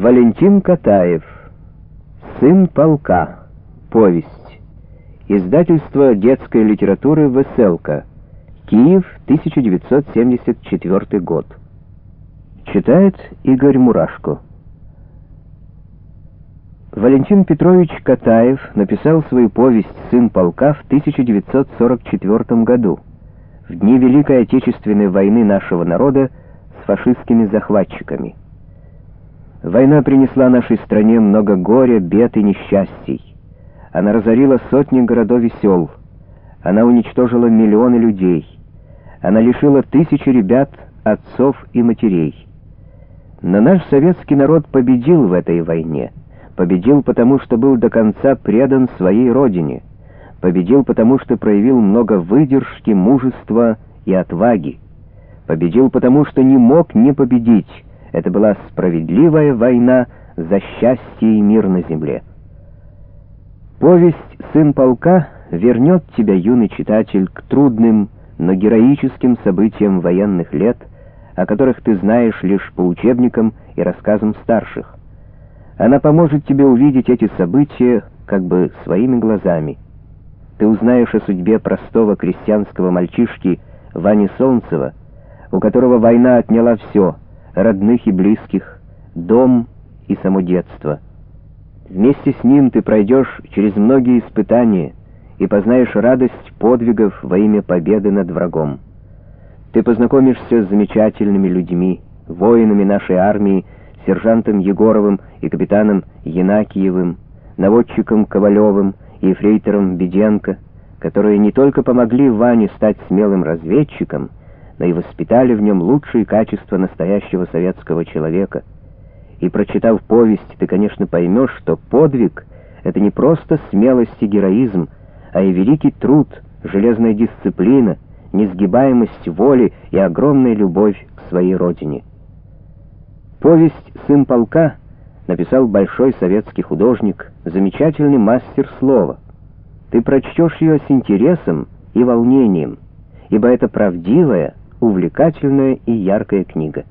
Валентин Катаев. Сын полка. Повесть. Издательство детской литературы «Веселка». Киев, 1974 год. Читает Игорь Мурашко. Валентин Петрович Катаев написал свою повесть «Сын полка» в 1944 году, в дни Великой Отечественной войны нашего народа с фашистскими захватчиками. Война принесла нашей стране много горя, бед и несчастий. Она разорила сотни городов и сел. Она уничтожила миллионы людей. Она лишила тысячи ребят, отцов и матерей. Но наш советский народ победил в этой войне. Победил потому, что был до конца предан своей родине. Победил потому, что проявил много выдержки, мужества и отваги. Победил потому, что не мог не победить, это была справедливая война за счастье и мир на земле. Повесть «Сын полка» вернет тебя, юный читатель, к трудным, но героическим событиям военных лет, о которых ты знаешь лишь по учебникам и рассказам старших. Она поможет тебе увидеть эти события как бы своими глазами. Ты узнаешь о судьбе простого крестьянского мальчишки Вани Солнцева, у которого война отняла все — родных и близких, дом и само детство. Вместе с ним ты пройдешь через многие испытания и познаешь радость подвигов во имя победы над врагом. Ты познакомишься с замечательными людьми, воинами нашей армии, сержантом Егоровым и капитаном Янакиевым, наводчиком Ковалевым и фрейтером Беденко, которые не только помогли Ване стать смелым разведчиком, но и воспитали в нем лучшие качества настоящего советского человека. И прочитав повесть, ты, конечно, поймешь, что подвиг — это не просто смелость и героизм, а и великий труд, железная дисциплина, несгибаемость воли и огромная любовь к своей родине. Повесть «Сын полка» написал большой советский художник, замечательный мастер слова. Ты прочтешь ее с интересом и волнением, ибо это правдивая, увлекательная и яркая книга.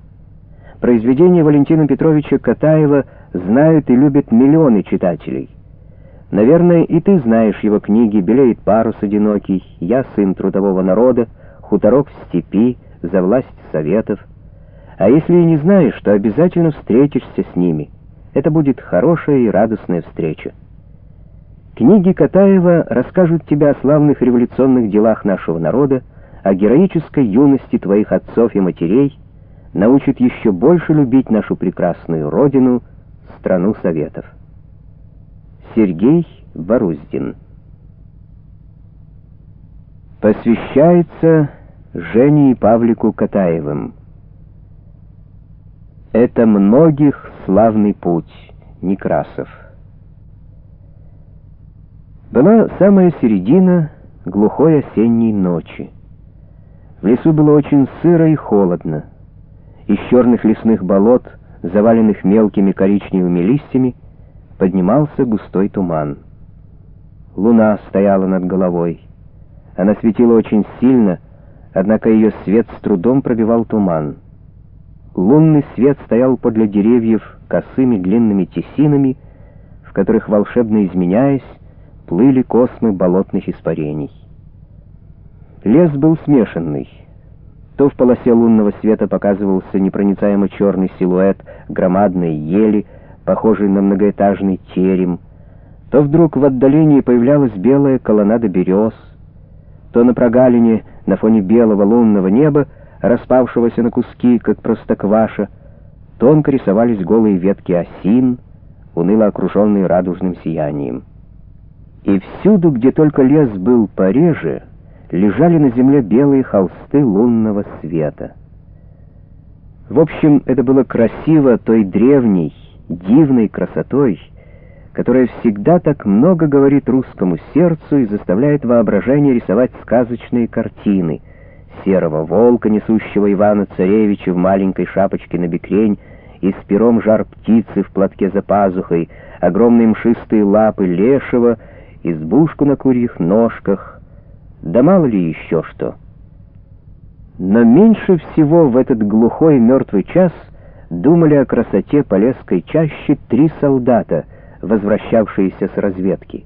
Произведения Валентина Петровича Катаева знают и любят миллионы читателей. Наверное, и ты знаешь его книги «Белеет парус одинокий», «Я сын трудового народа», «Хуторок в степи», «За власть советов». А если и не знаешь, то обязательно встретишься с ними. Это будет хорошая и радостная встреча. Книги Катаева расскажут тебе о славных революционных делах нашего народа, о героической юности твоих отцов и матерей научит еще больше любить нашу прекрасную родину, страну Советов. Сергей Боруздин Посвящается Жене и Павлику Катаевым. Это многих славный путь, Некрасов. Была самая середина глухой осенней ночи. В лесу было очень сыро и холодно. Из черных лесных болот, заваленных мелкими коричневыми листьями, поднимался густой туман. Луна стояла над головой. Она светила очень сильно, однако ее свет с трудом пробивал туман. Лунный свет стоял подле деревьев косыми длинными тесинами, в которых, волшебно изменяясь, плыли космы болотных испарений. Лес был смешанный. То в полосе лунного света показывался непроницаемо черный силуэт громадной ели, похожий на многоэтажный терем, то вдруг в отдалении появлялась белая колоннада берез, то на прогалине на фоне белого лунного неба, распавшегося на куски, как простокваша, тонко рисовались голые ветки осин, уныло окруженные радужным сиянием. И всюду, где только лес был пореже, лежали на земле белые холсты лунного света. В общем, это было красиво той древней, дивной красотой, которая всегда так много говорит русскому сердцу и заставляет воображение рисовать сказочные картины. Серого волка, несущего Ивана Царевича в маленькой шапочке на бекрень, и с пером жар птицы в платке за пазухой, огромные мшистые лапы лешего, избушку на курьих ножках, да мало ли еще что. Но меньше всего в этот глухой мертвый час думали о красоте Полесской чаще три солдата, возвращавшиеся с разведки.